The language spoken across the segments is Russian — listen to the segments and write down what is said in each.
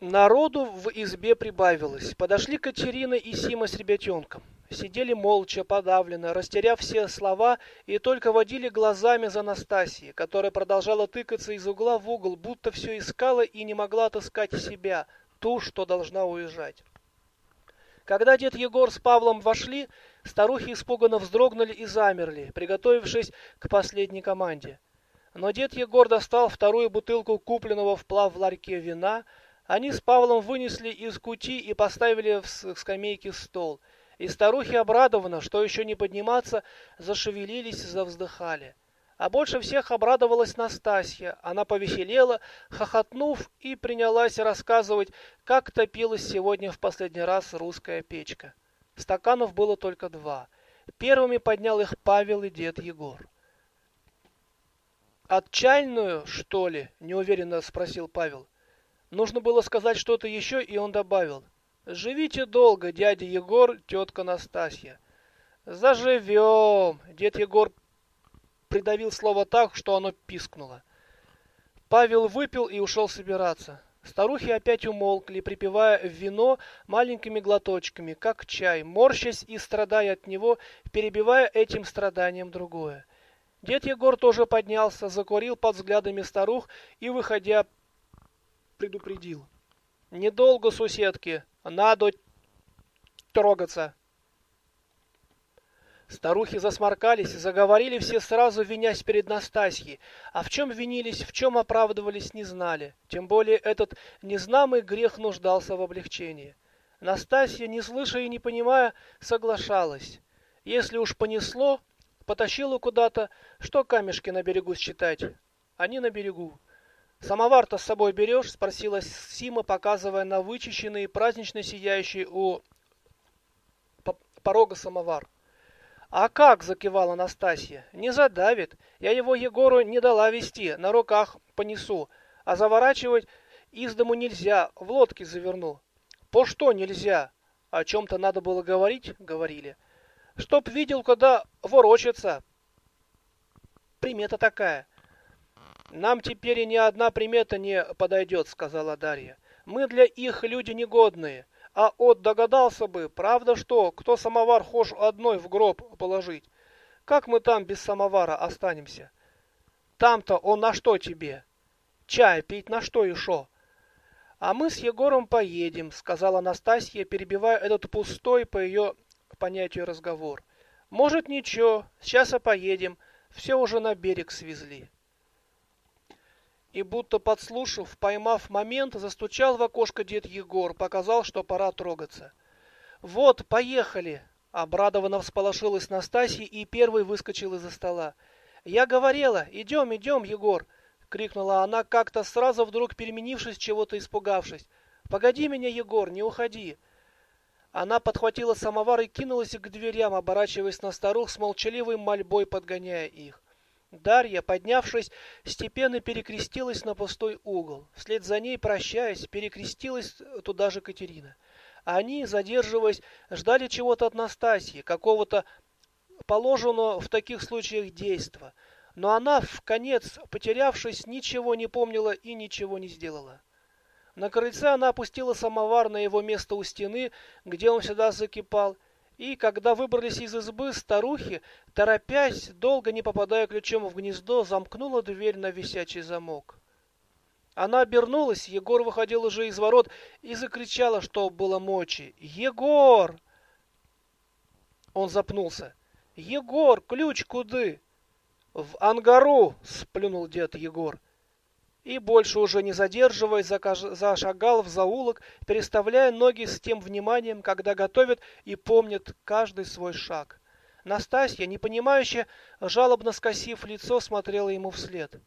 Народу в избе прибавилось. Подошли Катерина и Сима с ребятенком. Сидели молча, подавленно, растеряв все слова, и только водили глазами за Настасией, которая продолжала тыкаться из угла в угол, будто все искала и не могла отыскать себя, ту, что должна уезжать. Когда дед Егор с Павлом вошли, старухи испуганно вздрогнули и замерли, приготовившись к последней команде. Но дед Егор достал вторую бутылку купленного вплав в ларьке вина, они с Павлом вынесли из кути и поставили в скамейке стол. И старухи, обрадованно, что еще не подниматься, зашевелились и завздыхали. А больше всех обрадовалась Настасья. Она повеселела, хохотнув, и принялась рассказывать, как топилась сегодня в последний раз русская печка. Стаканов было только два. Первыми поднял их Павел и дед Егор. «Отчаянную, что ли?» — неуверенно спросил Павел. Нужно было сказать что-то еще, и он добавил. «Живите долго, дядя Егор, тетка Настасья». «Заживем!» Дед Егор придавил слово так, что оно пискнуло. Павел выпил и ушел собираться. Старухи опять умолкли, припевая вино маленькими глоточками, как чай, морщась и страдая от него, перебивая этим страданием другое. Дед Егор тоже поднялся, закурил под взглядами старух и, выходя, предупредил. Недолго, суседки, надо трогаться. Старухи засморкались и заговорили все сразу, винясь перед Настасьей. А в чем винились, в чем оправдывались, не знали. Тем более этот незнамый грех нуждался в облегчении. Настасья, не слыша и не понимая, соглашалась. Если уж понесло, потащила куда-то, что камешки на берегу считать. Они на берегу. «Самовар-то с собой берешь?» — спросила Сима, показывая на вычищенный, празднично сияющий у порога самовар. «А как?» — закивала Настасья. «Не задавит. Я его Егору не дала вести, на руках понесу. А заворачивать из дому нельзя, в лодке заверну». «По что нельзя?» «О чем-то надо было говорить?» — говорили. «Чтоб видел, когда ворочаться». Примета такая — «Нам теперь и ни одна примета не подойдет», — сказала Дарья. «Мы для их люди негодные. А от догадался бы, правда что, кто самовар хошь одной в гроб положить? Как мы там без самовара останемся? Там-то он на что тебе? Чай пить на что еще?» «А мы с Егором поедем», — сказала Настасья, перебивая этот пустой, по ее понятию, разговор. «Может, ничего, сейчас и поедем. Все уже на берег свезли» и, будто подслушав, поймав момент, застучал в окошко дед Егор, показал, что пора трогаться. «Вот, поехали!» Обрадованно всполошилась Настасья и первой выскочил из-за стола. «Я говорила, идем, идем, Егор!» — крикнула она, как-то сразу вдруг переменившись, чего-то испугавшись. «Погоди меня, Егор, не уходи!» Она подхватила самовар и кинулась к дверям, оборачиваясь на старух с молчаливой мольбой, подгоняя их. Дарья, поднявшись, степенно перекрестилась на пустой угол. Вслед за ней, прощаясь, перекрестилась туда же Катерина. Они, задерживаясь, ждали чего-то от Настасьи, какого-то положенного в таких случаях действа. Но она, в конец потерявшись, ничего не помнила и ничего не сделала. На крыльце она опустила самовар на его место у стены, где он всегда закипал, и когда выбрались из избы, старухи, торопясь, долго не попадая ключом в гнездо, замкнула дверь на висячий замок. Она обернулась, Егор выходил уже из ворот и закричала, что было мочи. «Егор!» Он запнулся. «Егор, ключ куды?» «В ангару!» — сплюнул дед Егор и, больше уже не задерживаясь, зашагал в заулок, переставляя ноги с тем вниманием, когда готовят и помнят каждый свой шаг. Настасья, непонимающе, жалобно скосив лицо, смотрела ему вслед.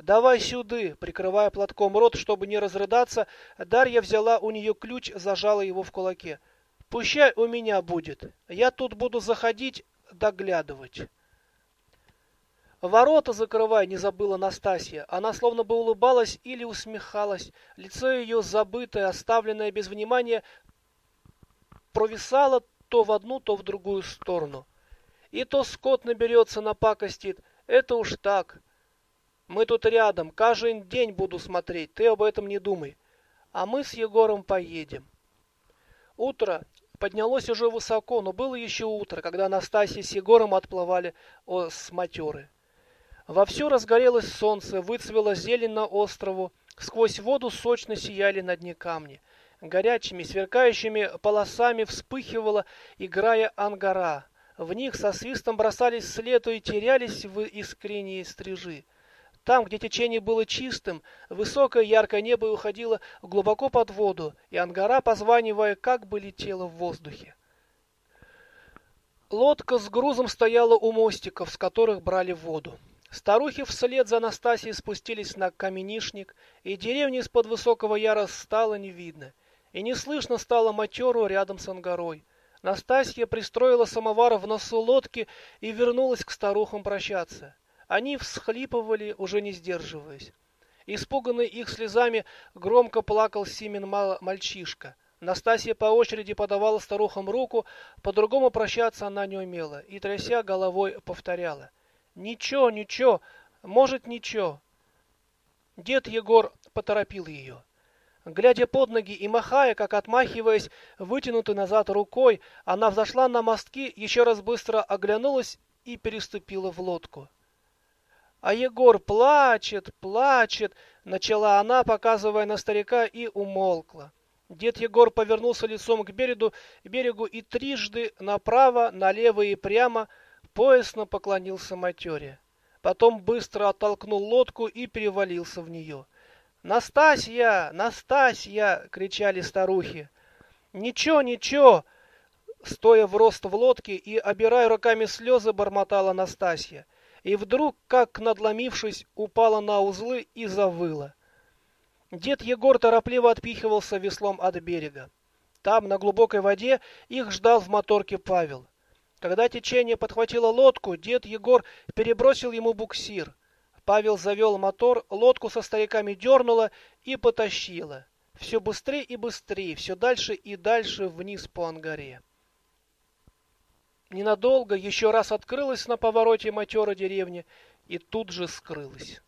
«Давай сюды!» Прикрывая платком рот, чтобы не разрыдаться, Дарья взяла у нее ключ, зажала его в кулаке. «Пущай у меня будет. Я тут буду заходить, доглядывать». Ворота закрывай, не забыла Настасья. Она словно бы улыбалась или усмехалась. Лицо ее забытое, оставленное без внимания, провисало то в одну, то в другую сторону. И то скот наберется, напакостит. Это уж так. Мы тут рядом, каждый день буду смотреть, ты об этом не думай. а мы с Егором поедем. Утро поднялось уже высоко, но было еще утро, когда Настасья с Егором отплывали с матеры. Вовсю разгорелось солнце, выцвело зелень на острову, сквозь воду сочно сияли на дне камни. Горячими, сверкающими полосами вспыхивала, играя ангара. В них со свистом бросались вслед и терялись в искренние стрижи. Там, где течение было чистым, высокое яркое небо уходило глубоко под воду, и ангара, позванивая, как бы летела в воздухе. Лодка с грузом стояла у мостиков, с которых брали воду. Старухи вслед за Анастасией спустились на каменишник, и деревни из-под высокого яра стало не видно, и не слышно стало матеру рядом с ангарой. Настасья пристроила самовар в носу лодки и вернулась к старухам прощаться. Они всхлипывали, уже не сдерживаясь. Испуганный их слезами, громко плакал Симин мальчишка. Настасья по очереди подавала старухам руку, по-другому прощаться она не умела, и, тряся головой, повторяла — Ничего, ничего, может, ничего. Дед Егор поторопил ее. Глядя под ноги и махая, как отмахиваясь, вытянутой назад рукой, она взошла на мостки, еще раз быстро оглянулась и переступила в лодку. А Егор плачет, плачет, начала она, показывая на старика, и умолкла. Дед Егор повернулся лицом к берегу, берегу и трижды направо, налево и прямо поясно поклонился матере. Потом быстро оттолкнул лодку и перевалился в нее. «Настасья! Настасья!» — кричали старухи. «Ничего, ничего!» Стоя в рост в лодке и обирая руками слезы, бормотала Настасья. И вдруг, как надломившись, упала на узлы и завыла. Дед Егор торопливо отпихивался веслом от берега. Там, на глубокой воде, их ждал в моторке Павел. Когда течение подхватило лодку, дед Егор перебросил ему буксир. Павел завел мотор, лодку со стариками дернуло и потащило. Все быстрее и быстрее, все дальше и дальше вниз по ангаре. Ненадолго еще раз открылась на повороте матера деревни и тут же скрылась.